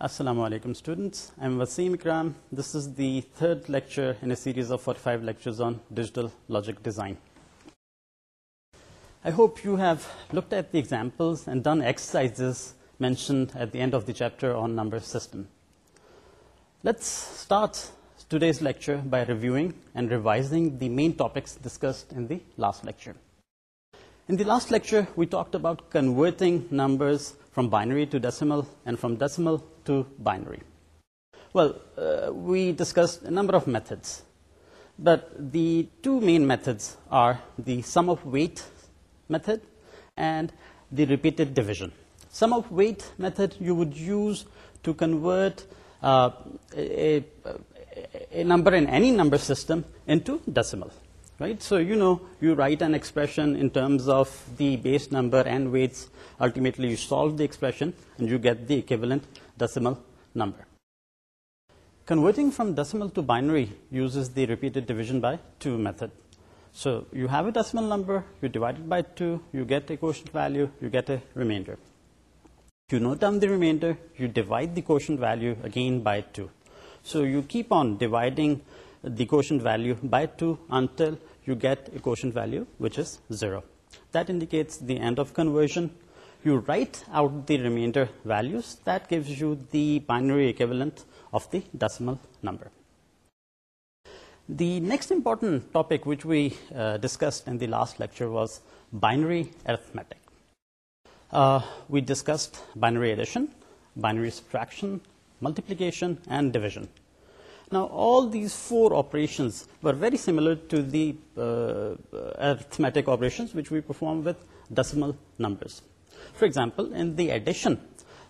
Assalamu alaikum students, I am Wasim Ikram. This is the third lecture in a series of 45 lectures on digital logic design. I hope you have looked at the examples and done exercises mentioned at the end of the chapter on number system. Let's start today's lecture by reviewing and revising the main topics discussed in the last lecture. In the last lecture, we talked about converting numbers from binary to decimal and from decimal to binary. Well, uh, we discussed a number of methods, but the two main methods are the sum of weight method and the repeated division. Sum of weight method you would use to convert uh, a number in any number system into decimal right so you know you write an expression in terms of the base number and weights ultimately you solve the expression and you get the equivalent decimal number converting from decimal to binary uses the repeated division by 2 method so you have a decimal number you divide it by 2 you get a quotient value you get a remainder you note down the remainder you divide the quotient value again by 2 so you keep on dividing the quotient value by 2 until you get a quotient value which is 0. That indicates the end of conversion. You write out the remainder values. That gives you the binary equivalent of the decimal number. The next important topic which we uh, discussed in the last lecture was binary arithmetic. Uh, we discussed binary addition, binary subtraction, multiplication, and division. Now, all these four operations were very similar to the uh, uh, arithmetic operations which we perform with decimal numbers. For example, in the addition,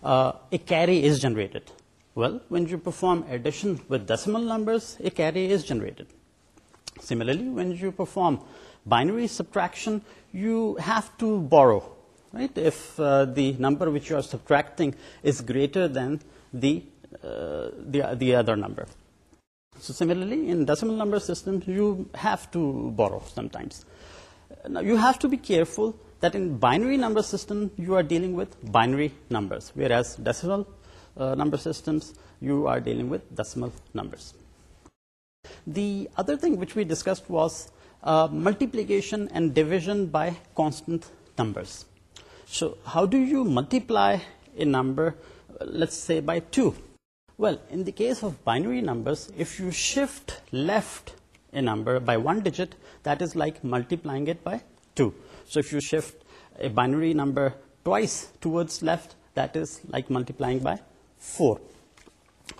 uh, a carry is generated. Well, when you perform addition with decimal numbers, a carry is generated. Similarly, when you perform binary subtraction, you have to borrow. Right? If the number which you are subtracting is greater than the, the, the other number. So similarly, in decimal number systems, you have to borrow sometimes. Now, you have to be careful that in binary number system, you are dealing with binary numbers, whereas decimal uh, number systems, you are dealing with decimal numbers. The other thing which we discussed was uh, multiplication and division by constant numbers. So how do you multiply a number, uh, let's say by 2? Well, in the case of binary numbers, if you shift left a number by one digit, that is like multiplying it by 2. So if you shift a binary number twice towards left, that is like multiplying by 4.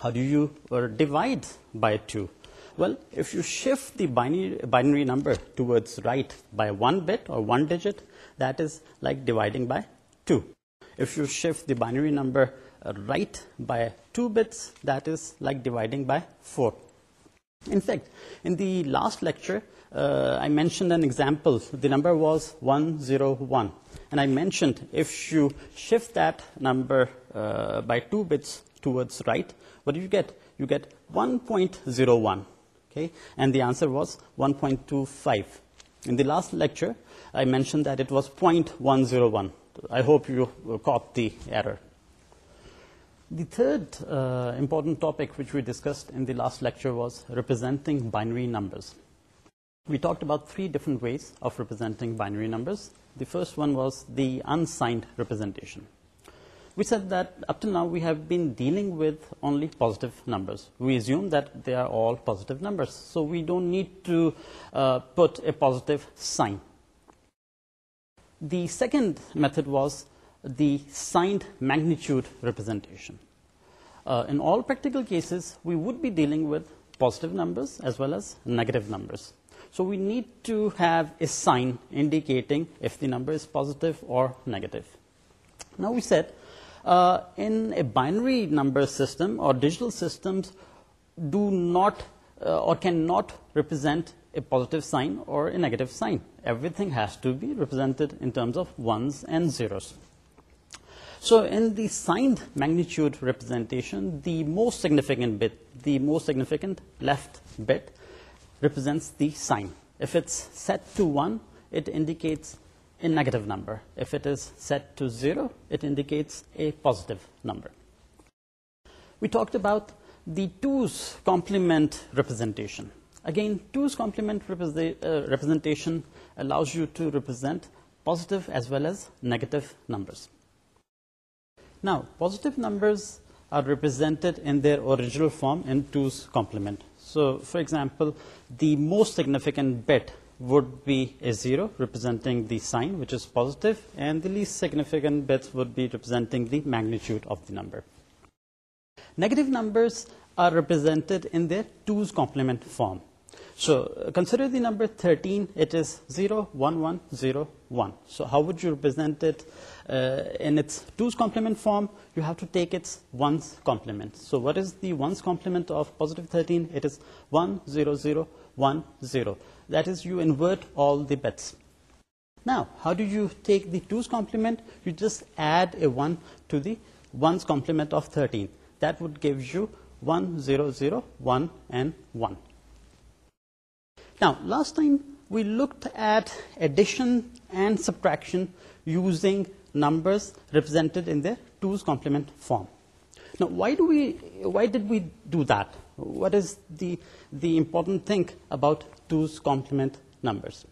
How do you uh, divide by 2? Well, if you shift the binary, binary number towards right by one bit or one digit, that is like dividing by 2. If you shift the binary number uh, right by two bits that is like dividing by 4. In fact, in the last lecture, uh, I mentioned an example. The number was 101. And I mentioned if you shift that number uh, by two bits towards right, what do you get? You get 1.01. Okay? And the answer was 1.25. In the last lecture, I mentioned that it was 0.101. I hope you caught the error. The third uh, important topic which we discussed in the last lecture was representing binary numbers. We talked about three different ways of representing binary numbers. The first one was the unsigned representation. We said that up to now we have been dealing with only positive numbers. We assume that they are all positive numbers, so we don't need to uh, put a positive sign. The second method was the signed magnitude representation. Uh, in all practical cases, we would be dealing with positive numbers as well as negative numbers. So we need to have a sign indicating if the number is positive or negative. Now we said, uh, in a binary number system or digital systems do not uh, or cannot represent a positive sign or a negative sign. Everything has to be represented in terms of ones and zeros. So in the signed magnitude representation, the most significant bit, the most significant left bit represents the sign. If it's set to 1, it indicates a negative number. If it is set to 0, it indicates a positive number. We talked about the 2's complement representation. Again, 2's complement uh, representation allows you to represent positive as well as negative numbers. Now, positive numbers are represented in their original form in 2's complement. So, for example, the most significant bit would be a 0, representing the sign, which is positive, and the least significant bit would be representing the magnitude of the number. Negative numbers are represented in their 2's complement form. So uh, consider the number 13, it 0 0 1 1 1. So how would you represent it uh, in its 2's complement form? You have to take its 1's complement. So what is the 1's complement of positive 13? It is is 1 1 0 0 0. That is, you invert all the bits. Now, how do you take the 2's complement? You just add a 1 to the 1's complement of 13. That would give you 1 0 0 1 and 1. Now, last time we looked at addition and subtraction using numbers represented in the 2's complement form. Now, why, did we do that? What is the, important thing about 2's complement numbers?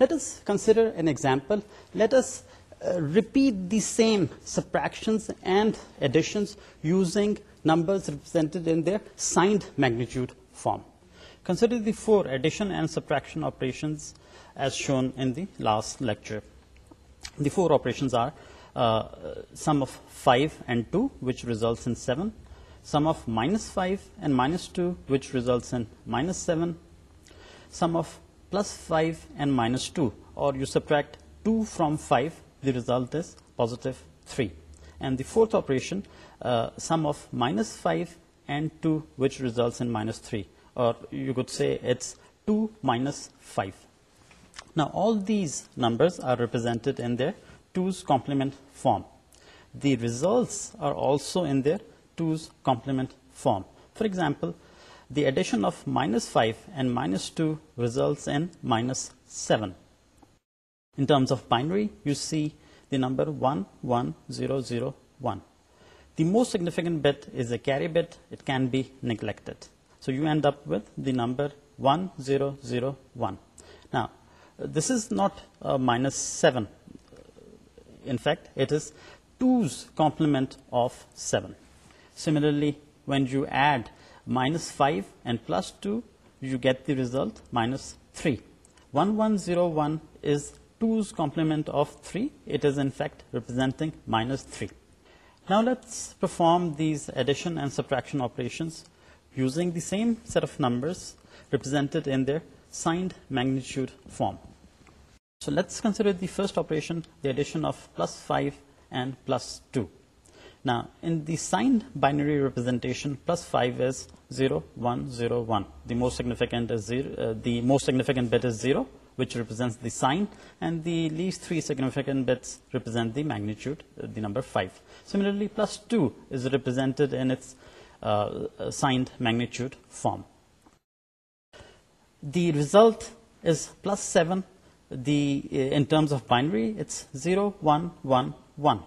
Let us consider an example. Let us uh, repeat the same subtractions and additions using numbers represented in their signed magnitude form consider the four addition and subtraction operations as shown in the last lecture. The four operations are uh, sum of 5 and 2, which results in 7, sum of minus 5 and minus 2, which results in minus 7, sum of plus 5 and minus 2, or you subtract 2 from 5, the result is positive 3. And the fourth operation, uh, sum of minus 5 and 2, which results in minus three or you could say it's 2 minus 5. Now all these numbers are represented in their 2's complement form. The results are also in their 2's complement form. For example, the addition of minus 5 and minus 2 results in minus 7. In terms of binary, you see the number 11001. The most significant bit is a carry bit. It can be neglected. So you end up with the number 1001. Now, this is not 7. In fact, it is 2's complement of 7. Similarly, when you add minus 5 and plus 2, you get the result minus 3. 1101 is 2's complement of 3. It is, in fact, representing minus 3. Now let's perform these addition and subtraction operations using the same set of numbers represented in their signed magnitude form. So let's consider the first operation, the addition of plus 5 and plus 2. Now, in the signed binary representation, plus 5 is 0, 1, 0, 1. The most significant, uh, bit is 0, which represents the sign, and the least three significant bits represent the magnitude, uh, the number 5. Similarly, plus 2 is represented in its uh, signed magnitude form. The result is plus 7 the, uh, in terms of binary. It's 0, 1, 1,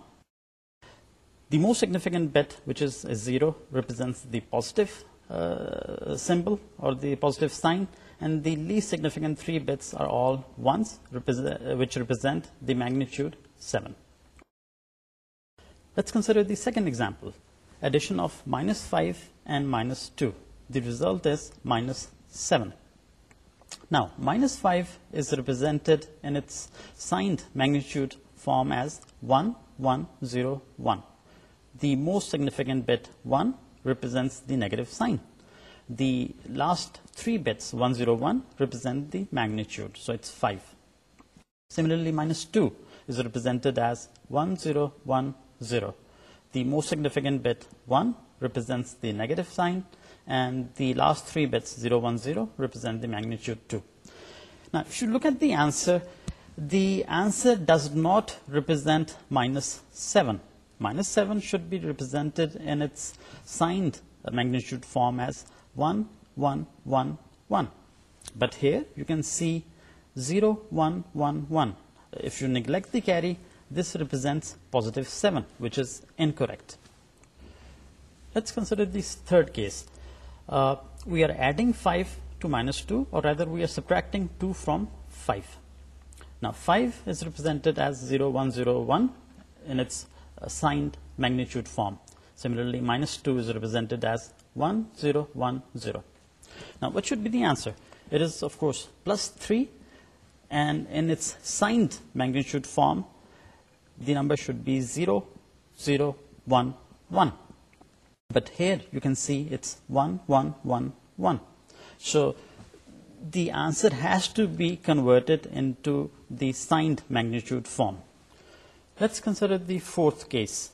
The most significant bit, which is 0, represents the positive uh, symbol or the positive sign. And the least significant three bits are all 1s, which represent the magnitude 7. Let's consider the second example addition of minus 5 and minus 2. The result is minus 7. Now, minus 5 is represented in its signed magnitude form as 1, 1, 0, The most significant bit, 1, represents the negative sign. The last three bits, 1, 0, 1, represent the magnitude, so it's 5. Similarly, minus 2 is represented as 1, 0, 1, 0 the most significant bit 1 represents the negative sign and the last three bits 0 1 0 represent the magnitude 2 now if you look at the answer the answer does not represent minus 7 minus 7 should be represented in its signed magnitude form as 1 1 1 1 but here you can see 0 1 1 1 if you neglect the carry this represents positive 7, which is incorrect. Let's consider this third case. Uh, we are adding 5 to minus 2, or rather we are subtracting 2 from 5. Now 5 is represented as 0101 in its signed magnitude form. Similarly, minus 2 is represented as 1010. Now what should be the answer? It is, of course, plus 3, and in its signed magnitude form, the number should be 0, 0, 1, 1. But here you can see it's 1, 1, 1, 1. So the answer has to be converted into the signed magnitude form. Let's consider the fourth case.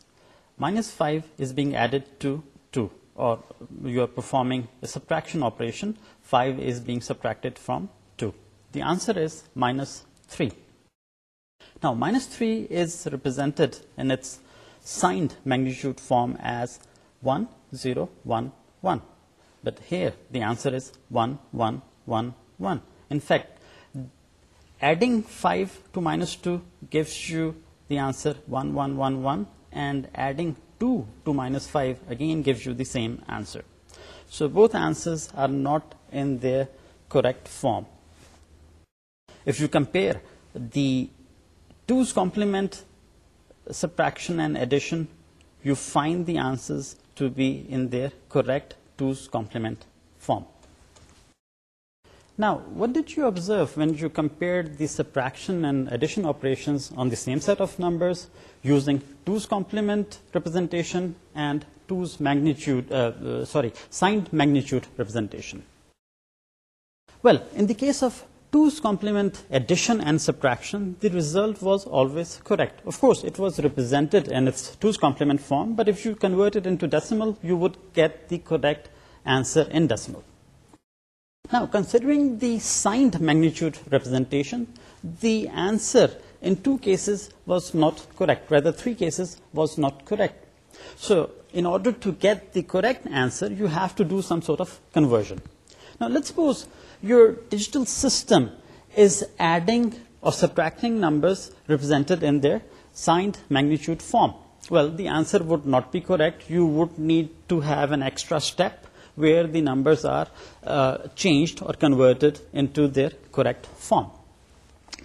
Minus 5 is being added to 2, or you are performing a subtraction operation. 5 is being subtracted from 2. The answer is minus 3. Now, minus 3 is represented in its signed magnitude form as 1, 0, 1, 1. But here, the answer is 1, 1, 1, 1. In fact, adding 5 to minus 2 gives you the answer 1, 1, 1, 1. And adding 2 to minus 5 again gives you the same answer. So both answers are not in their correct form. If you compare the 2's complement, subtraction and addition, you find the answers to be in their correct 2's complement form. Now, what did you observe when you compared the subtraction and addition operations on the same set of numbers using 2's complement representation and 2's magnitude, uh, uh, sorry, signed magnitude representation? Well, in the case of 2's complement addition and subtraction, the result was always correct. Of course, it was represented in its 2's complement form, but if you convert it into decimal, you would get the correct answer in decimal. Now, considering the signed magnitude representation, the answer in two cases was not correct, rather three cases was not correct. So, in order to get the correct answer, you have to do some sort of conversion. Now, let's suppose your digital system is adding or subtracting numbers represented in their signed magnitude form. Well, the answer would not be correct. You would need to have an extra step where the numbers are uh, changed or converted into their correct form.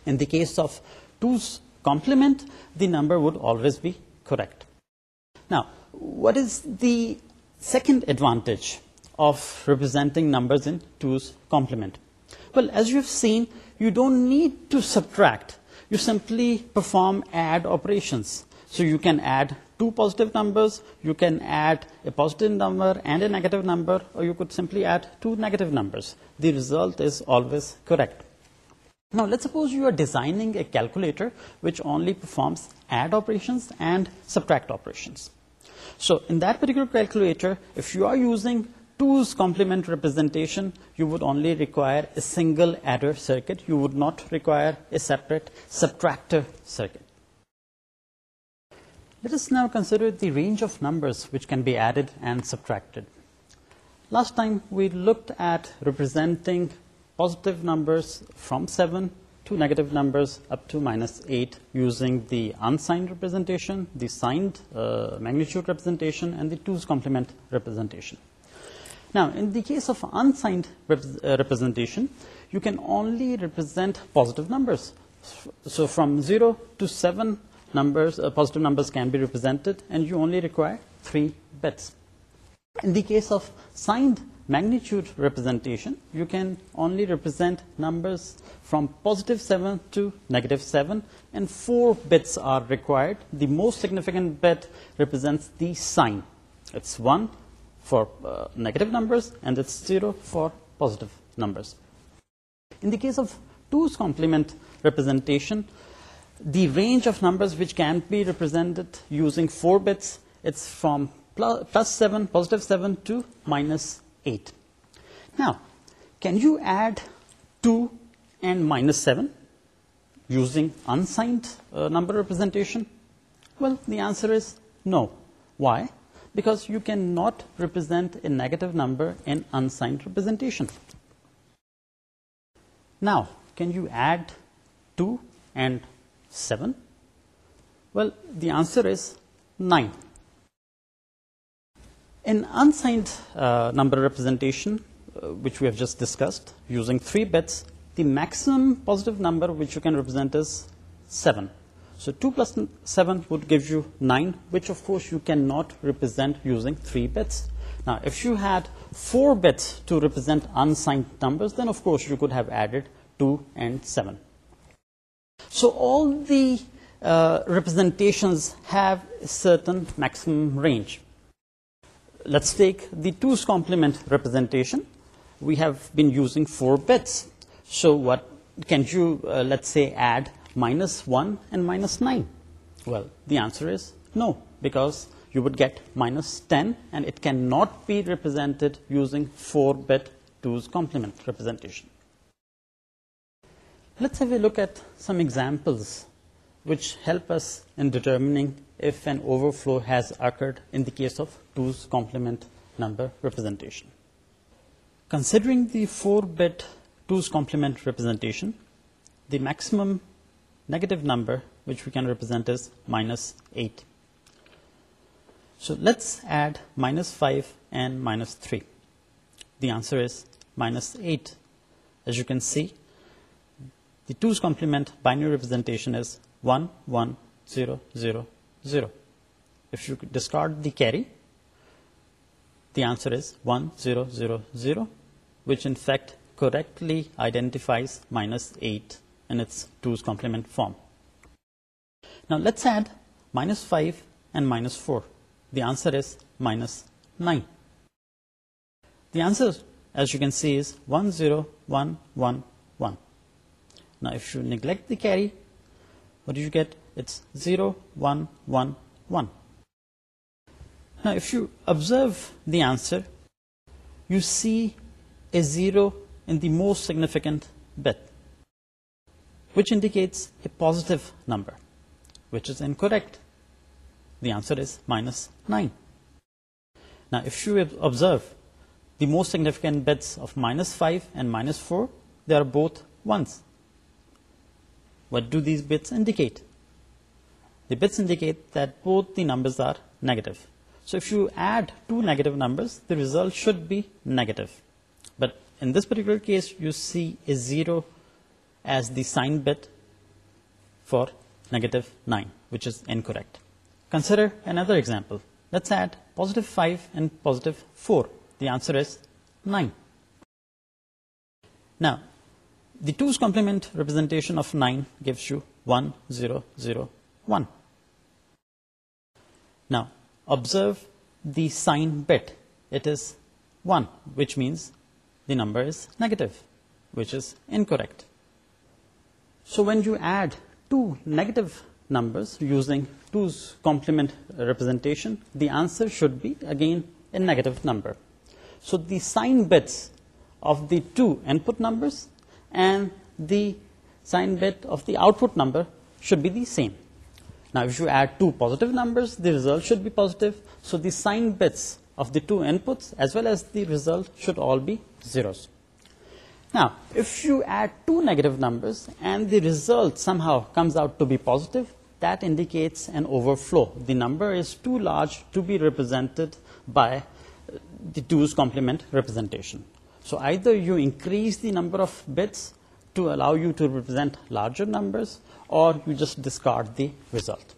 In the case of 2's complement, the number would always be correct. Now, what is the second advantage of representing numbers in 2's complement. Well, as you have seen, you don't need to subtract. You simply perform add operations. So you can add two positive numbers, you can add a positive number and a negative number, or you could simply add two negative numbers. The result is always correct. Now, let's suppose you are designing a calculator which only performs add operations and subtract operations. So in that particular calculator, if you are using 2's complement representation, you would only require a single adder circuit. You would not require a separate subtractor circuit. Let us now consider the range of numbers which can be added and subtracted. Last time we looked at representing positive numbers from 7 to negative numbers up to minus 8 using the unsigned representation, the signed uh, magnitude representation, and the 2's complement representation. Now, in the case of unsigned rep uh, representation, you can only represent positive numbers. So from 0 to 7 numbers, uh, positive numbers can be represented and you only require 3 bits. In the case of signed magnitude representation, you can only represent numbers from positive 7 to negative 7 and 4 bits are required. The most significant bit represents the sign. It's 1, for uh, negative numbers and it's zero for positive numbers. In the case of 2's complement representation, the range of numbers which can be represented using 4 bits, it's from plus, plus 7, positive 7 to minus 8. Now, can you add 2 and minus 7 using unsigned uh, number representation? Well, the answer is no. Why? because you cannot represent a negative number in unsigned representation. Now, can you add 2 and 7? Well, the answer is 9. In unsigned uh, number representation, uh, which we have just discussed, using 3 bits, the maximum positive number which you can represent is seven. So 2 plus 7 would give you 9, which of course you cannot represent using 3 bits. Now, if you had 4 bits to represent unsigned numbers, then of course you could have added 2 and 7. So all the uh, representations have a certain maximum range. Let's take the 2's complement representation. We have been using 4 bits. So what can you, uh, let's say, add minus 1 and minus 9? Well, the answer is no, because you would get minus 10, and it cannot be represented using 4-bit 2's complement representation. Let's have a look at some examples which help us in determining if an overflow has occurred in the case of 2's complement number representation. Considering the 4-bit 2's complement representation, the maximum negative number, which we can represent as minus 8. So let's add minus 5 and minus 3. The answer is minus 8. As you can see, the 2's complement binary representation is 1, 1, 0, 0, 0. If you discard the carry, the answer is 1, 0, 0, 0, which in fact correctly identifies minus 8 in its 2's complement form. Now let's add minus 5 and minus 4. The answer is minus 9. The answer, as you can see, is 1, 0, 1, 1, 1. Now if you neglect the carry, what do you get? It's 0, 1, 1, 1. Now if you observe the answer, you see a 0 in the most significant bit which indicates a positive number, which is incorrect. The answer is minus 9. Now, if you observe the most significant bits of minus 5 and minus 4, they are both 1s. What do these bits indicate? The bits indicate that both the numbers are negative. So if you add two negative numbers, the result should be negative. But in this particular case, you see a zero as the sign bit for negative 9, which is incorrect. Consider another example. Let's add positive 5 and positive 4. The answer is 9. Now, the 2's complement representation of 9 gives you 1, 0, 0, Now, observe the sign bit. It is 1, which means the number is negative, which is incorrect. So when you add two negative numbers using 2's complement representation, the answer should be again a negative number. So the sign bits of the two input numbers and the sign bit of the output number should be the same. Now if you add two positive numbers, the result should be positive, so the sign bits of the two inputs as well as the result should all be zeros. Now, if you add two negative numbers and the result somehow comes out to be positive, that indicates an overflow. The number is too large to be represented by uh, the two's complement representation. So either you increase the number of bits to allow you to represent larger numbers or you just discard the result.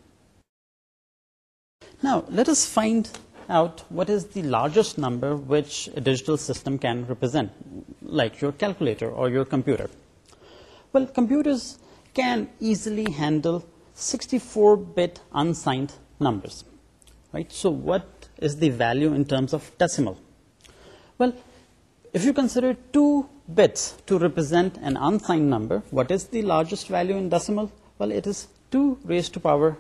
Now, let us find out what is the largest number which a digital system can represent like your calculator or your computer. Well, computers can easily handle 64-bit unsigned numbers. Right? So what is the value in terms of decimal? Well, if you consider two bits to represent an unsigned number, what is the largest value in decimal? Well, it is 2 raised to power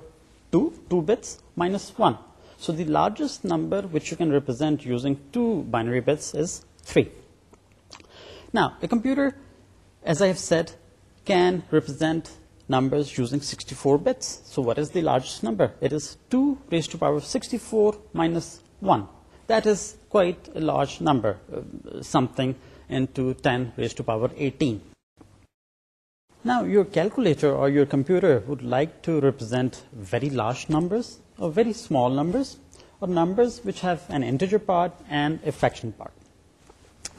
2, 2 bits minus 1. So the largest number which you can represent using two binary bits is three. Now, a computer, as I have said, can represent numbers using 64 bits. So what is the largest number? It is 2 raised to the power of 64 minus 1. That is quite a large number, uh, something into 10 raised to the power 18. Now, your calculator or your computer would like to represent very large numbers or very small numbers or numbers which have an integer part and a fraction part.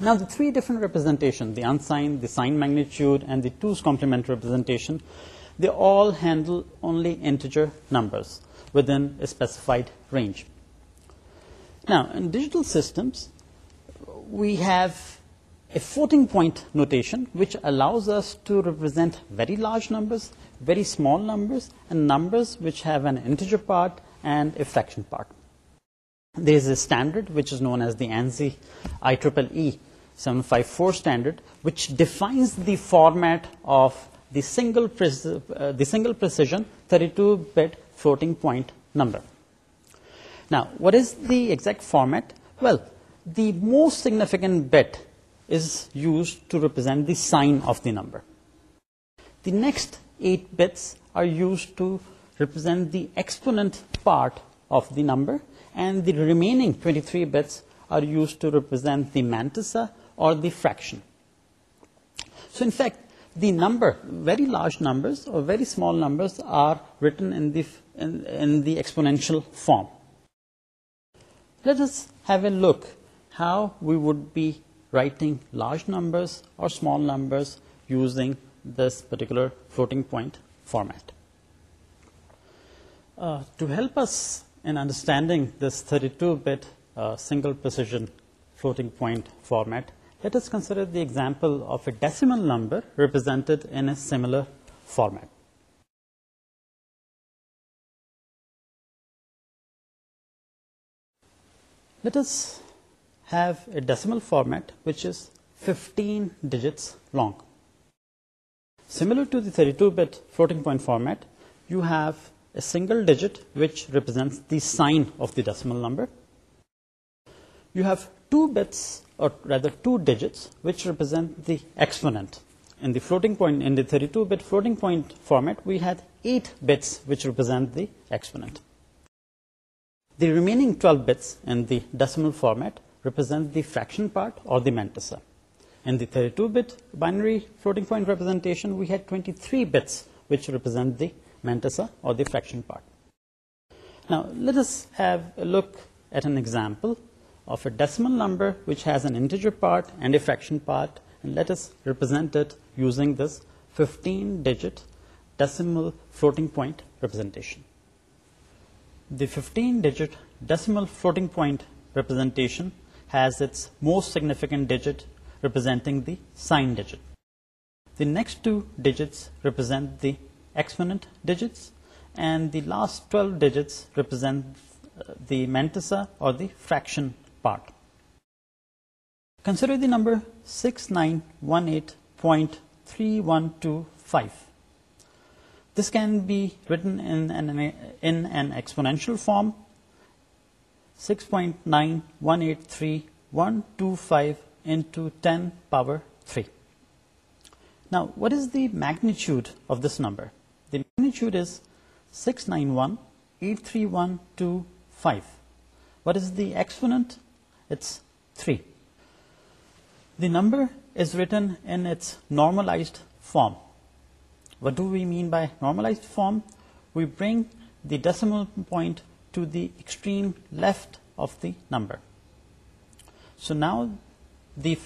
Now the three different representations, the unsigned, the signed magnitude, and the two's complement representation, they all handle only integer numbers within a specified range. Now, in digital systems, we have a floating point notation which allows us to represent very large numbers, very small numbers, and numbers which have an integer part and a fraction part. There is a standard which is known as the ANSI IEEE 754 standard which defines the format of the single uh, the single precision 32 bit floating point number now what is the exact format well the most significant bit is used to represent the sign of the number the next eight bits are used to represent the exponent part of the number and the remaining 23 bits are used to represent the mantissa or the fraction. So in fact, the number, very large numbers or very small numbers are written in the, in, the exponential form. Let us have a look how we would be writing large numbers or small numbers using this particular floating point format. Uh, to help us in understanding this 32-bit uh, single precision floating point format, let us consider the example of a decimal number represented in a similar format. Let us have a decimal format which is 15 digits long. Similar to the 32-bit floating point format, you have a single digit which represents the sign of the decimal number. You have two bits or rather two digits which represent the exponent. In the floating point, in the 32-bit floating point format, we had eight bits which represent the exponent. The remaining 12 bits in the decimal format represent the fraction part or the mantissa. In the 32-bit binary floating point representation, we had 23 bits which represent the mantissa or the fraction part. Now, let us have a look at an example of a decimal number which has an integer part and a fraction part and let us represent it using this 15 digit decimal floating point representation. The 15 digit decimal floating point representation has its most significant digit representing the sign digit. The next two digits represent the exponent digits and the last 12 digits represent uh, the mantissa or the fraction part. Consider the number 6918.3125. This can be written in an, in an exponential form. 6.918312 into 10 power 3. Now, what is the magnitude of this number? The magnitude is 6918312 5. What is the exponent? it's 3. The number is written in its normalized form. What do we mean by normalized form? We bring the decimal point to the extreme left of the number. So now the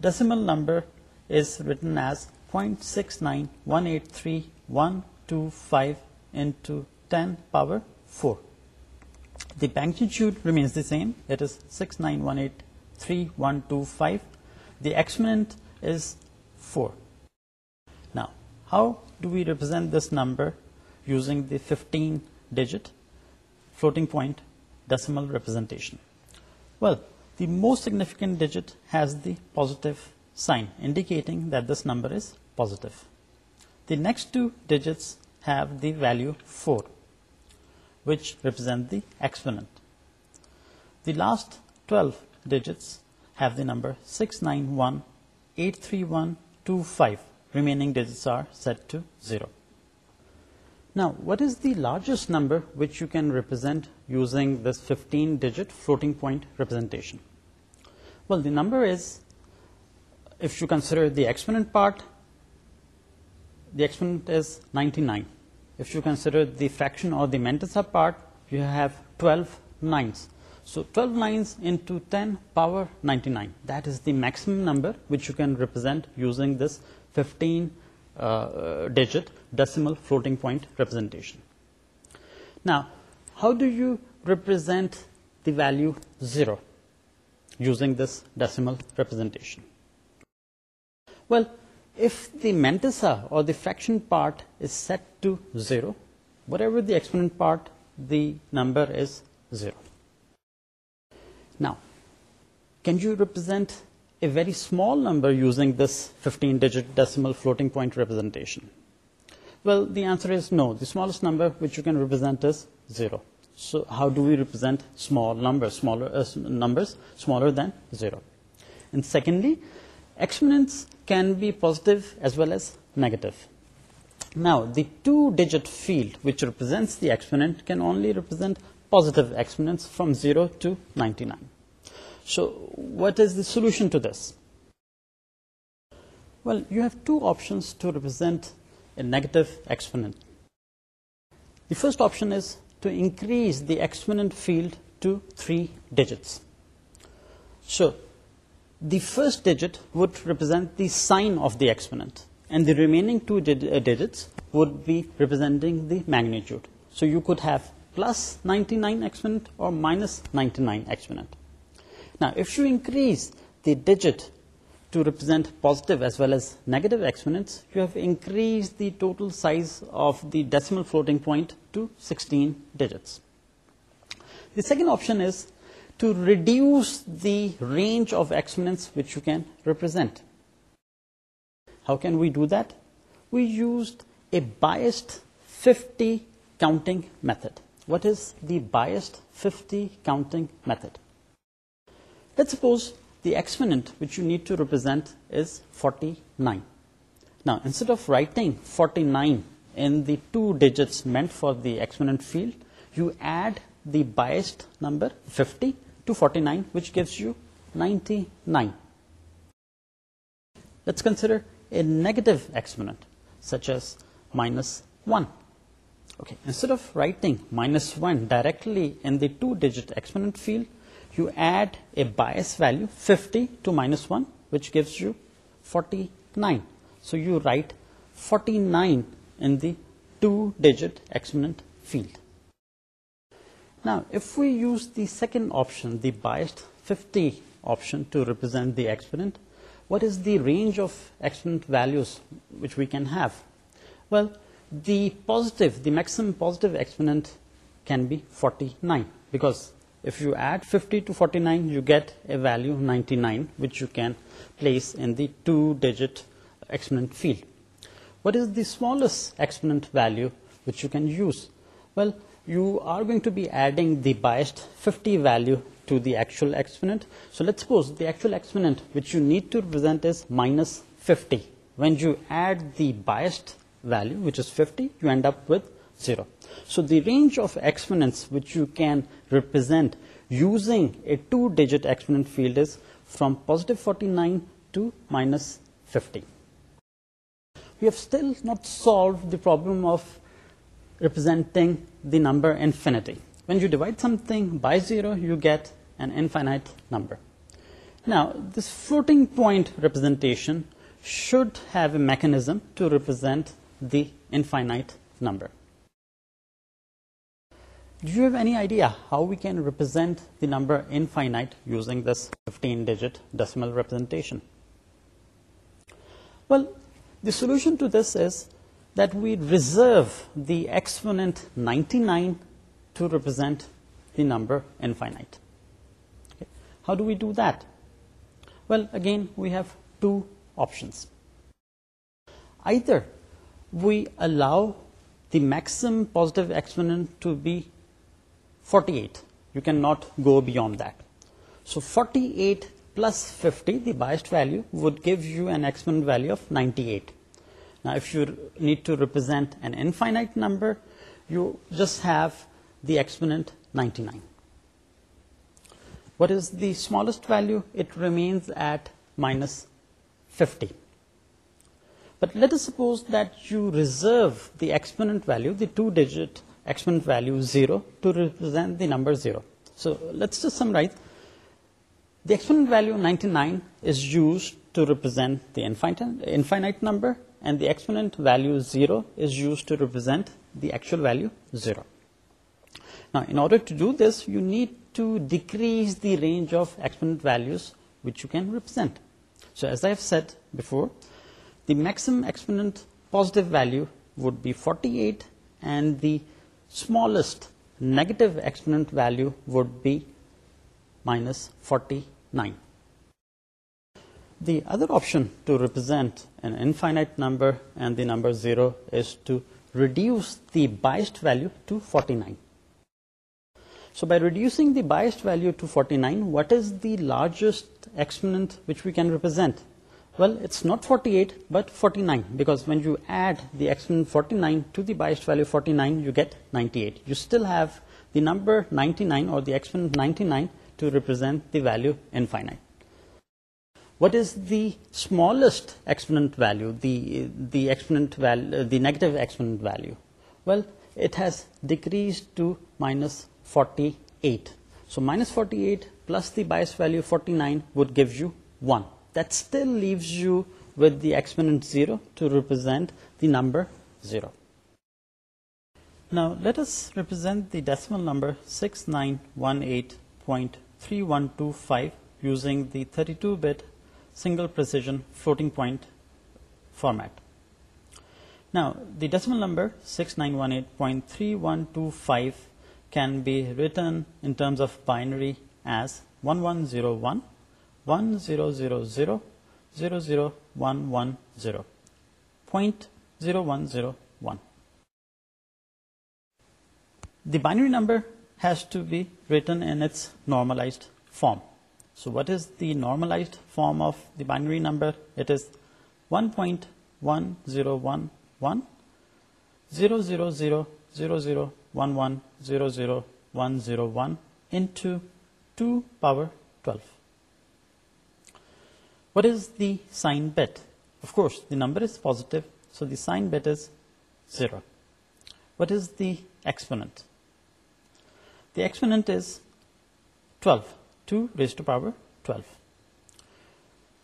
decimal number is written as 0.691831125 into 10 power 4 the magnitude remains the same it is 69183125 the exponent is 4 now how do we represent this number using the 15 digit floating point decimal representation well the most significant digit has the positive sign indicating that this number is positive the next two digits have the value 4 which represent the exponent. The last 12 digits have the number six nine one eight three one two five. Remaining digits are set to 0. Now, what is the largest number which you can represent using this 15-digit floating-point representation? Well, the number is, if you consider the exponent part, the exponent is 99 if you consider the fraction or the mantissa part you have 12 nines so 12 nines into 10 power 99 that is the maximum number which you can represent using this 15 uh, uh, digit decimal floating point representation now how do you represent the value 0 using this decimal representation well if the mantissa or the fraction part is set to 0, whatever the exponent part, the number is 0. Now, can you represent a very small number using this 15-digit decimal floating point representation? Well, the answer is no. The smallest number which you can represent is 0. So how do we represent small numbers, smaller uh, than 0? And secondly, Exponents can be positive as well as negative. Now, the two-digit field which represents the exponent can only represent positive exponents from 0 to 99. So, what is the solution to this? Well, you have two options to represent a negative exponent. The first option is to increase the exponent field to 3 digits. So, the first digit would represent the sign of the exponent and the remaining two uh, digits would be representing the magnitude. So you could have plus 99 exponent or minus 99 exponent. Now if you increase the digit to represent positive as well as negative exponents, you have increased the total size of the decimal floating point to 16 digits. The second option is to reduce the range of exponents which you can represent. How can we do that? We used a biased 50 counting method. What is the biased 50 counting method? Let's suppose the exponent which you need to represent is 49. Now, instead of writing 49 in the two digits meant for the exponent field, you add the biased number 50 249 which gives you 99 let's consider a negative exponent such as minus 1 okay instead of writing minus 1 directly in the two digit exponent field you add a bias value 50 to minus 1 which gives you 49 so you write 49 in the two digit exponent field now, if we use the second option, the biased 50 option to represent the exponent, what is the range of exponent values which we can have? Well, the positive, the maximum positive exponent can be 49, because if you add 50 to 49, you get a value 99, which you can place in the two-digit exponent field. What is the smallest exponent value which you can use? Well, you are going to be adding the biased 50 value to the actual exponent. So let's suppose the actual exponent which you need to represent is minus 50. When you add the biased value, which is 50, you end up with 0. So the range of exponents which you can represent using a two-digit exponent field is from positive 49 to minus 50. We have still not solved the problem of representing the number infinity. When you divide something by zero, you get an infinite number. Now, this floating point representation should have a mechanism to represent the infinite number. Do you have any idea how we can represent the number infinite using this 15-digit decimal representation? Well, the solution to this is that we reserve the exponent 99 to represent the number infinite. How do we do that? Well, again, we have two options. Either we allow the maximum positive exponent to be 48. You cannot go beyond that. So 48 plus 50, the biased value, would give you an exponent value of 98. Now, if you need to represent an infinite number, you just have the exponent 99. What is the smallest value? It remains at minus 50. But let us suppose that you reserve the exponent value, the two-digit exponent value 0, to represent the number 0. So let's just summarize. The exponent value 99 is used to represent the infinite, infinite number, and the exponent value 0 is used to represent the actual value 0. Now, in order to do this, you need to decrease the range of exponent values which you can represent. So, as I have said before, the maximum exponent positive value would be 48, and the smallest negative exponent value would be minus 49. The other option to represent an infinite number and the number 0 is to reduce the biased value to 49. So by reducing the biased value to 49, what is the largest exponent which we can represent? Well, it's not 48, but 49, because when you add the exponent 49 to the biased value 49, you get 98. You still have the number 99 or the exponent 99 to represent the value infinite what is the smallest exponent value the the exponent value the negative exponent value well it has decreased to minus 48 so minus 48 plus the bias value 49 would give you 1 that still leaves you with the exponent 0 to represent the number 0 now let us represent the decimal number six nine one eight point three one two five using the 32-bit single precision floating point format. Now, the decimal number 6918.3125 can be written in terms of binary as 1101 The binary number has to be written in its normalized form. So what is the normalized form of the binary number? It into 2 power 12. What is the sign bit? Of course, the number is positive, so the sign bit is 0. What is the exponent? The exponent is 12. To raise to power 12.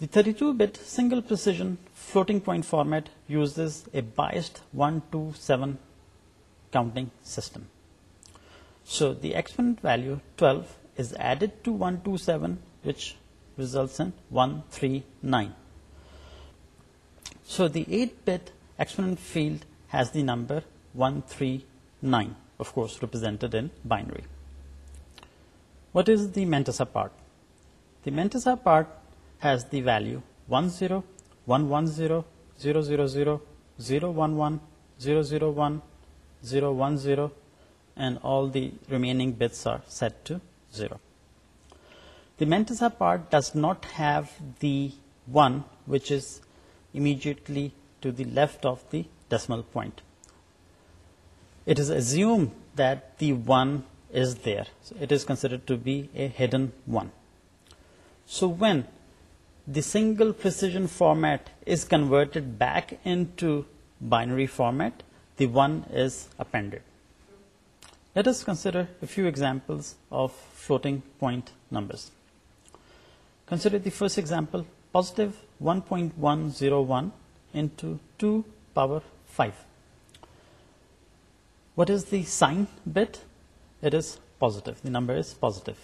The 32-bit single precision floating point format uses a biased 127 counting system. So the exponent value 12 is added to 127 which results in 139. So the 8-bit exponent field has the number 139, of course represented in binary. What is the Mentissa part? The Mentissa part has the value 10110000011001010 and all the remaining bits are set to 0. The Mentissa part does not have the 1 which is immediately to the left of the decimal point. It is assumed that the one is there. So it is considered to be a hidden one. So when the single precision format is converted back into binary format, the one is appended. Let us consider a few examples of floating point numbers. Consider the first example, positive 1.101 into 2 power 5. What is the sign bit? it is positive the number is positive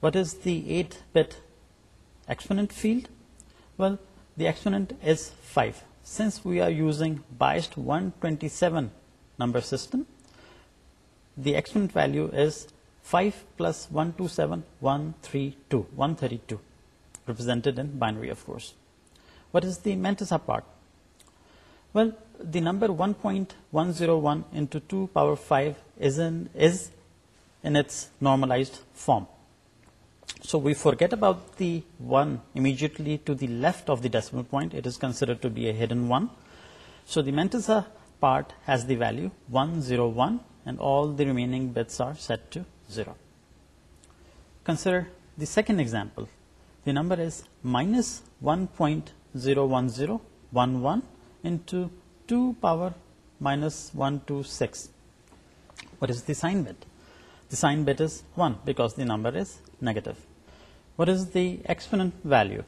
what is the 8 bit exponent field well the exponent is 5 since we are using biased 127 number system the exponent value is 5 plus 127 132 132 represented in binary of course what is the mantissa part well the number 1.101 into 2 power 5 is in, is in its normalized form. So we forget about the 1 immediately to the left of the decimal point. It is considered to be a hidden 1. So the mantissa part has the value 101 and all the remaining bits are set to 0. Consider the second example. The number is minus 1.01011 into 2 power minus 1 to 6. What is the sign bit? The sign bit is 1 because the number is negative. What is the exponent value?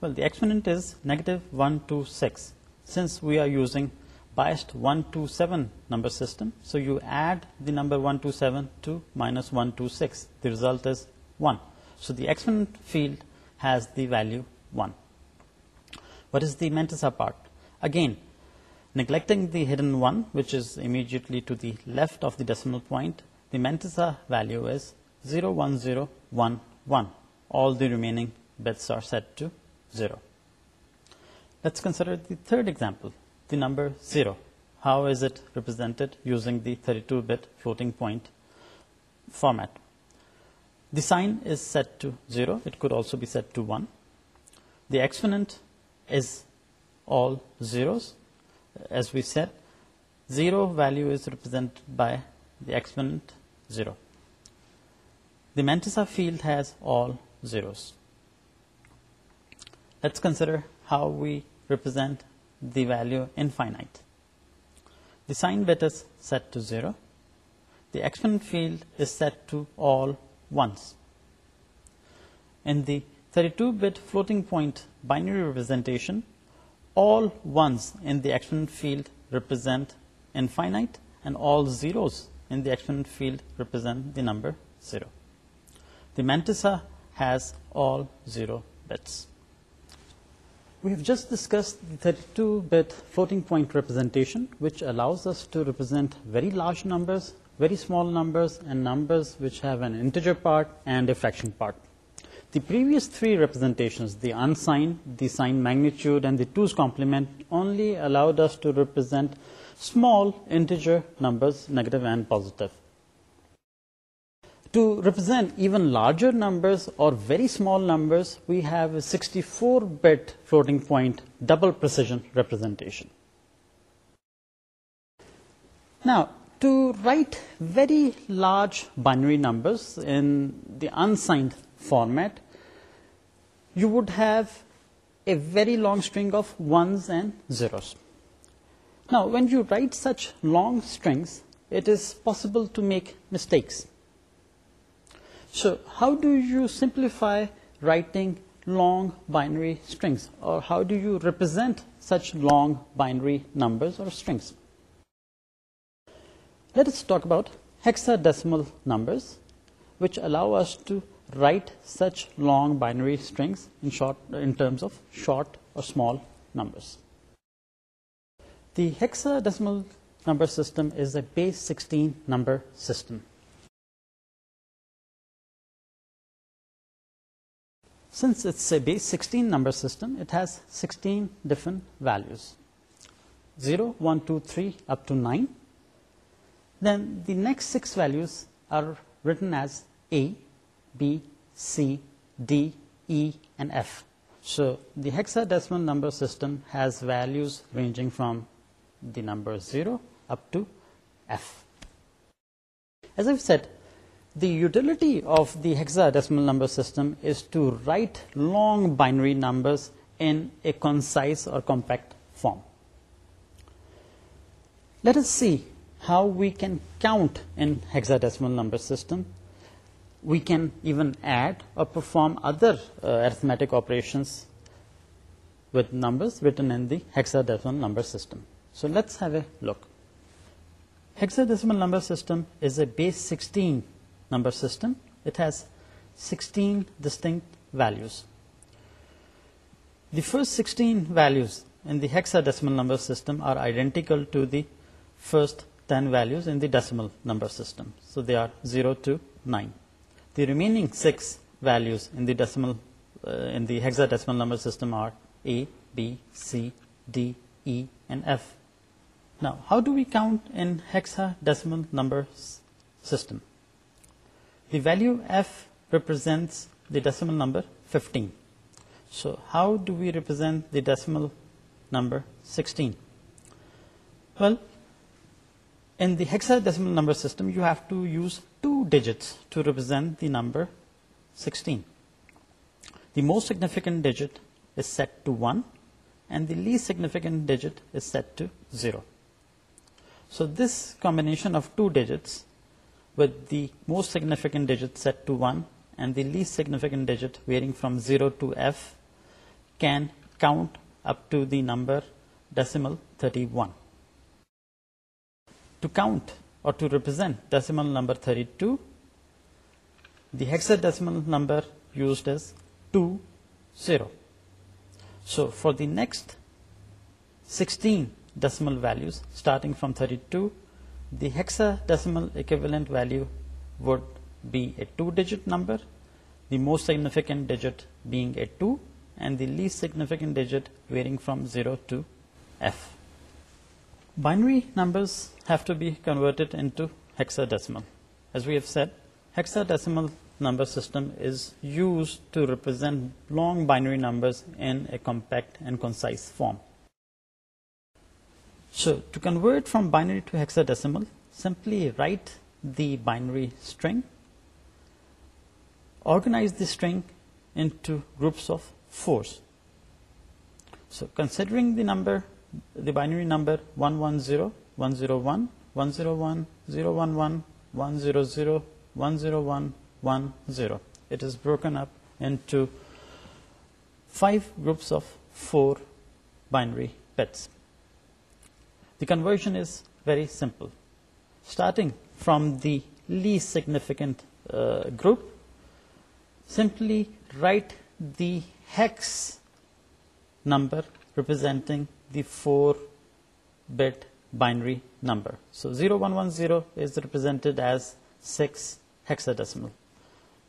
Well, the exponent is negative 1 to 6. Since we are using biased 1 to 7 number system, so you add the number 1 to 7 to minus 1 to 6. The result is 1. So the exponent field has the value 1. What is the mantissa part? Again, neglecting the hidden one, which is immediately to the left of the decimal point, the mantissa value is 01011. All the remaining bits are set to 0. Let's consider the third example, the number 0. How is it represented using the 32-bit floating point format? The sign is set to 0. It could also be set to 1. The exponent is all zeros, as we said, 0 value is represented by the exponent 0. The mantissa field has all zeros. Let's consider how we represent the value infinite. The sign bit is set to 0. The exponent field is set to all 1s. In the 32-bit floating-point binary representation, all ones in the exponent field represent infinite and all zeros in the exponent field represent the number 0. The mantissa has all 0 bits. We have just discussed the 32-bit floating-point representation, which allows us to represent very large numbers, very small numbers, and numbers which have an integer part and a fraction part the previous three representations, the unsigned, the signed magnitude, and the two's complement, only allowed us to represent small integer numbers, negative and positive. To represent even larger numbers or very small numbers, we have a 64-bit floating point double precision representation. Now, to write very large binary numbers in the unsigned format, you would have a very long string of ones and zeros. Now, when you write such long strings, it is possible to make mistakes. So, how do you simplify writing long binary strings? Or how do you represent such long binary numbers or strings? Let us talk about hexadecimal numbers, which allow us to write such long binary strings in short in terms of short or small numbers. The hexadecimal number system is a base 16 number system. Since it's a base 16 number system, it has 16 different values. 0, 1, 2, 3, up to 9. Then the next six values are written as A, B, C, D, E, and F. So the hexadecimal number system has values ranging from the number 0 up to F. As I've said, the utility of the hexadecimal number system is to write long binary numbers in a concise or compact form. Let us see how we can count in hexadecimal number system we can even add or perform other uh, arithmetic operations with numbers written in the hexadecimal number system. So let's have a look. Hexadecimal number system is a base 16 number system. It has 16 distinct values. The first 16 values in the hexadecimal number system are identical to the first 10 values in the decimal number system. So they are 0 to 9 the remaining six values uh, in the hexadecimal number system are a b c d e and f now how do we count in hexadecimal number system the value f represents the decimal number 15 so how do we represent the decimal number 16 well in the hexadecimal number system you have to use digits to represent the number 16. The most significant digit is set to 1 and the least significant digit is set to 0. So this combination of two digits with the most significant digit set to 1 and the least significant digit varying from 0 to F can count up to the number decimal 31. To count or to represent decimal number 32, the hexadecimal number used is 2, 0. So for the next 16 decimal values starting from 32, the hexadecimal equivalent value would be a two-digit number, the most significant digit being a 2 and the least significant digit varying from 0 to f binary numbers have to be converted into hexadecimal. As we have said, hexadecimal number system is used to represent long binary numbers in a compact and concise form. So, to convert from binary to hexadecimal, simply write the binary string, organize the string into groups of fours. So, considering the number the binary number 110101101110110. It is broken up into five groups of four binary bits. The conversion is very simple. Starting from the least significant uh, group, simply write the hex number representing the four bit binary number so 0110 is represented as 6 hexadecimal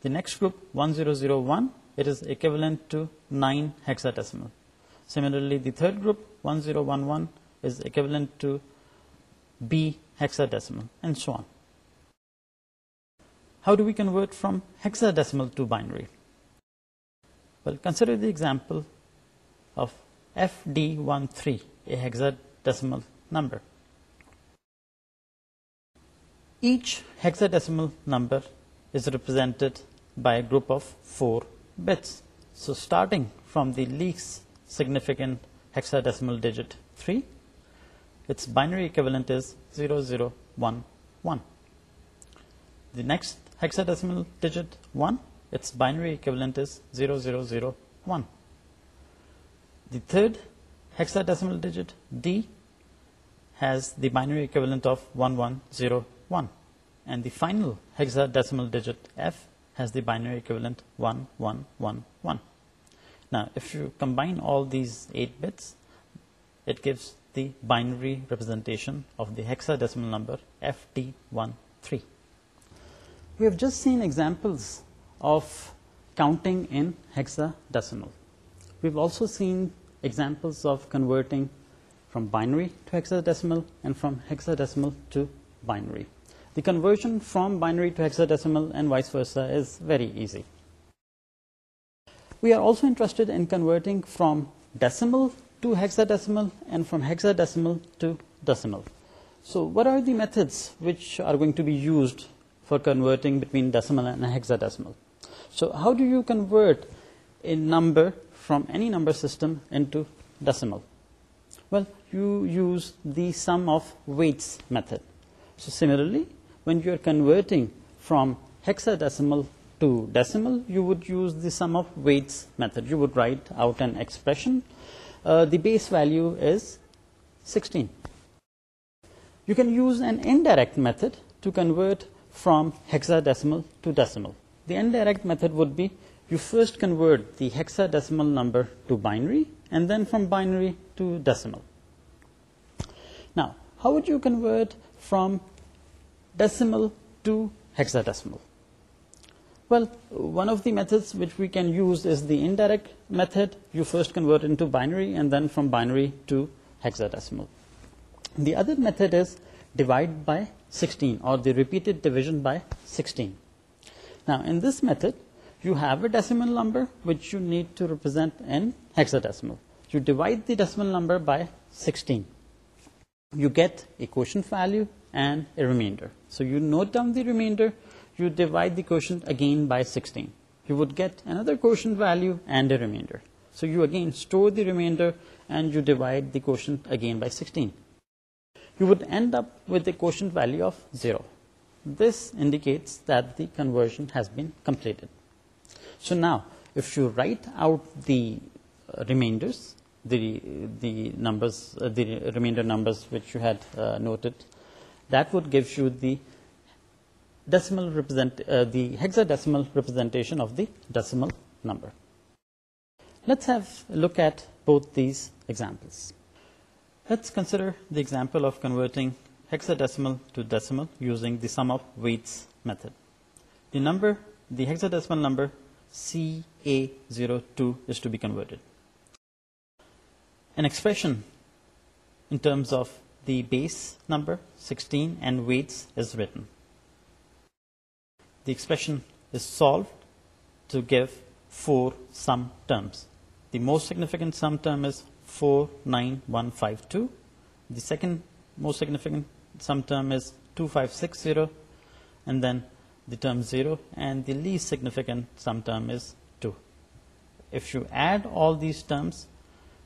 the next group 1001 it is equivalent to 9 hexadecimal similarly the third group 1011 is equivalent to b hexadecimal and so on how do we convert from hexadecimal to binary well consider the example of FD13, a hexadecimal number. Each hexadecimal number is represented by a group of 4 bits. So starting from the least significant hexadecimal digit 3, its binary equivalent is 0011. The next hexadecimal digit 1, its binary equivalent is 0001 the third hexadecimal digit D has the binary equivalent of 1101 and the final hexadecimal digit F has the binary equivalent 1111 now if you combine all these eight bits it gives the binary representation of the hexadecimal number fd three. we have just seen examples of counting in hexadecimal we've also seen examples of converting from binary to hexadecimal and from hexadecimal to binary. The conversion from binary to hexadecimal and vice versa is very easy. We are also interested in converting from decimal to hexadecimal and from hexadecimal to decimal. So what are the methods which are going to be used for converting between decimal and hexadecimal? So how do you convert a number from any number system into decimal? Well, you use the sum of weights method. So similarly, when you are converting from hexadecimal to decimal, you would use the sum of weights method. You would write out an expression. Uh, the base value is 16. You can use an indirect method to convert from hexadecimal to decimal. The indirect method would be you first convert the hexadecimal number to binary, and then from binary to decimal. Now, how would you convert from decimal to hexadecimal? Well, one of the methods which we can use is the indirect method. You first convert into binary, and then from binary to hexadecimal. The other method is divide by 16, or the repeated division by 16. Now, in this method, you have a decimal number which you need to represent in hexadecimal. You divide the decimal number by 16. You get a quotient value and a remainder. So you note down the remainder, you divide the quotient again by 16. You would get another quotient value and a remainder. So you again store the remainder and you divide the quotient again by 16. You would end up with a quotient value of 0. This indicates that the conversion has been completed. So now, if you write out the uh, remainders, the numbers, uh, the remainder numbers which you had uh, noted, that would give you the decimal the hexadecimal representation of the decimal number. Let's have a look at both these examples. Let's consider the example of converting hexadecimal to decimal using the sum of weights method. The hexadecimal number CA02 is to be converted. An expression in terms of the base number 16 and weights is written. The expression is solved to give four sum terms. The most significant sum term is 49152. The second most significant sum term is 2560 and then the term 0 and the least significant sum term is 2. If you add all these terms,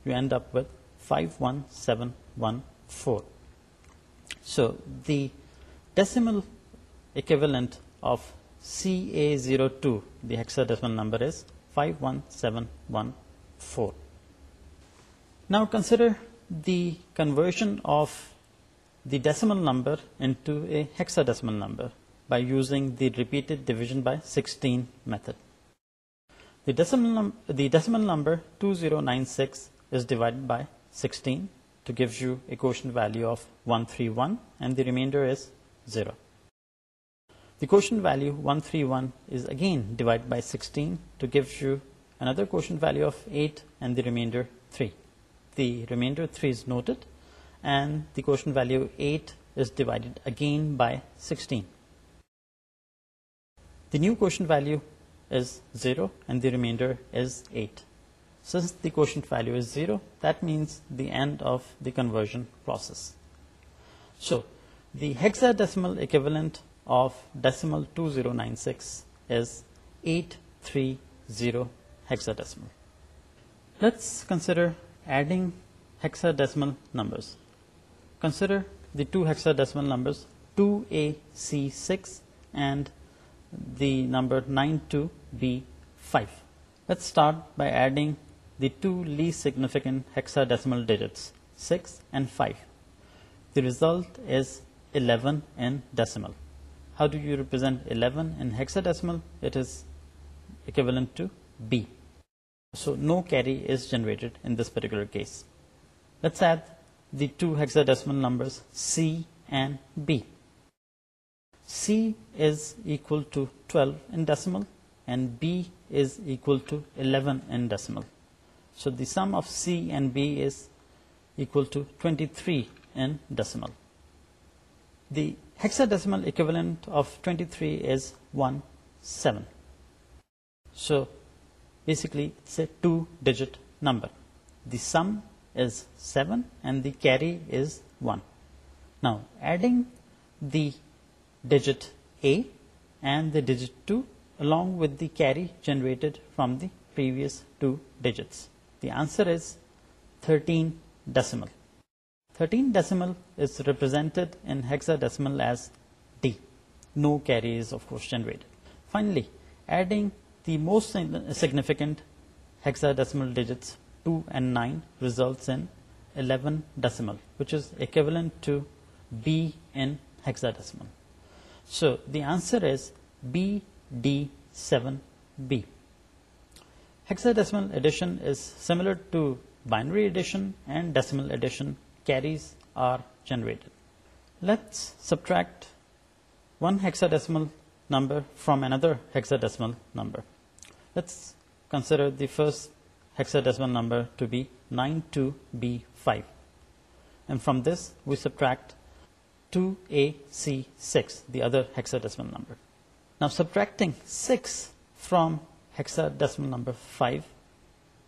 you end up with 51714. So the decimal equivalent of CA02, the hexadecimal number is 51714. Now consider the conversion of the decimal number into a hexadecimal number by using the repeated division by 16 method. The decimal, number 2096 is divided by 16 to give you a quotient value of 131 and the remainder is 0. The quotient value 131 is again divided by 16 to give you another quotient value of 8 and the remainder 3. The remainder 3 is noted and the quotient value 8 is divided again by 16 the new quotient value is 0 and the remainder is 8. Since the quotient value is 0, that means the end of the conversion process. So, the hexadecimal equivalent of decimal 2096 is 830 hexadecimal. Let's consider adding hexadecimal numbers. Consider the two hexadecimal numbers 2AC6 and the number 9 to be 5. Let's start by adding the two least significant hexadecimal digits, 6 and 5. The result is 11 in decimal. How do you represent 11 in hexadecimal? It is equivalent to B. So no carry is generated in this particular case. Let's add the two hexadecimal numbers C and B. C is equal to 12 in decimal and B is equal to 11 in decimal. So the sum of C and B is equal to 23 in decimal. The hexadecimal equivalent of 23 is one seven. So basically it's a two-digit number. The sum is 7 and the carry is 1. Now adding the digit a and the digit 2, along with the carry generated from the previous two digits. The answer is 13 decimal. 13 decimal is represented in hexadecimal as D. No carry is of course generated. Finally, adding the most significant hexadecimal digits 2 and 9 results in 11 decimal which is equivalent to B in hexadecimal. So the answer is BD7B. Hexadecimal addition is similar to binary addition, and decimal addition carries are generated. Let's subtract one hexadecimal number from another hexadecimal number. Let's consider the first hexadecimal number to be 92B5, and from this we subtract 2AC6, the other hexadecimal number. Now subtracting 6 from hexadecimal number 5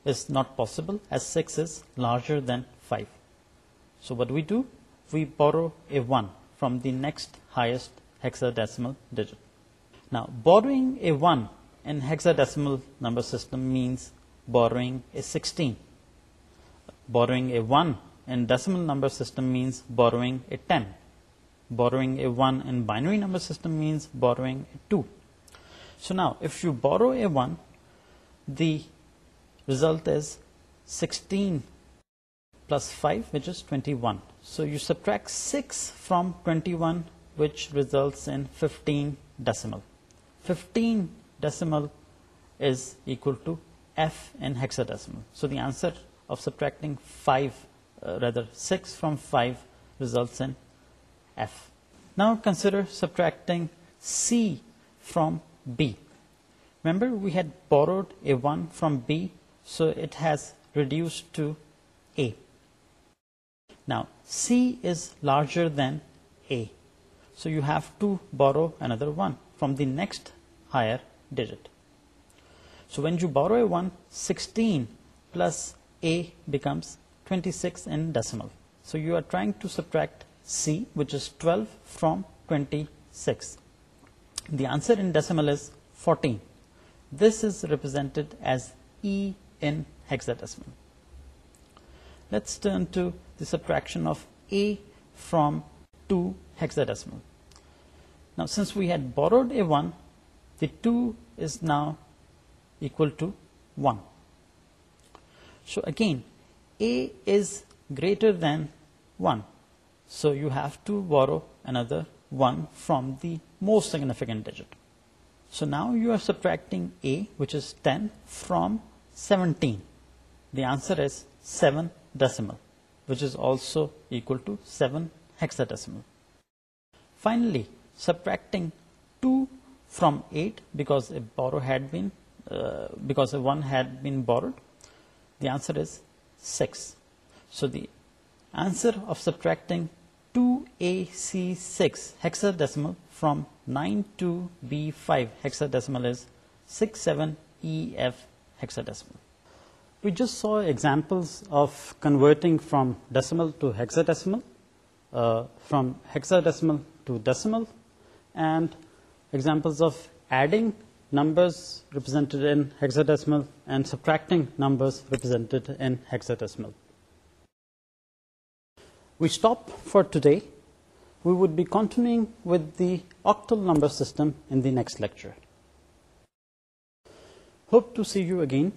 is not possible as 6 is larger than 5. So what do we do? We borrow a 1 from the next highest hexadecimal digit. Now borrowing a 1 in hexadecimal number system means borrowing a 16. Borrowing a 1 in decimal number system means borrowing a 10 borrowing a 1 in binary number system means borrowing a 2. So now, if you borrow a 1, the result is 16 plus 5, which is 21. So you subtract 6 from 21, which results in 15 decimal. 15 decimal is equal to f in hexadecimal. So the answer of subtracting 5, uh, rather 6 from 5 results in f. Now consider subtracting c from b. Remember, we had borrowed a 1 from b, so it has reduced to a. Now, c is larger than a, so you have to borrow another 1 from the next higher digit. So when you borrow a 1, 16 plus a becomes 26 in decimal. So you are trying to subtract C, which is 12 from 26. The answer in decimal is 14. This is represented as E in hexadecimal. Let's turn to the subtraction of A from 2 hexadecimal. Now, since we had borrowed A1, the 2 is now equal to 1. So again, A is greater than one so you have to borrow another one from the most significant digit. So now you are subtracting A, which is 10, from 17. The answer is 7 decimal, which is also equal to 7 hexadecimal. Finally, subtracting 2 from 8, because a borrow had been, uh, because a 1 had been borrowed, the answer is 6. So the answer of subtracting 2AC6 hexadecimal from 92B5 hexadecimal is 67EF hexadecimal. We just saw examples of converting from decimal to hexadecimal, uh, from hexadecimal to decimal, and examples of adding numbers represented in hexadecimal and subtracting numbers represented in hexadecimal we stop for today. We would be continuing with the octal number system in the next lecture. Hope to see you again.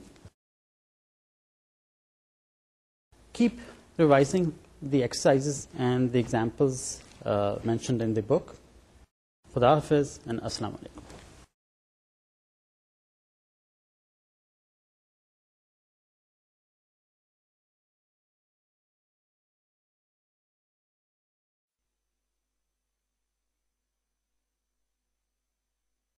Keep revising the exercises and the examples uh, mentioned in the book. Khuda Hafiz and Aslam Alaikum.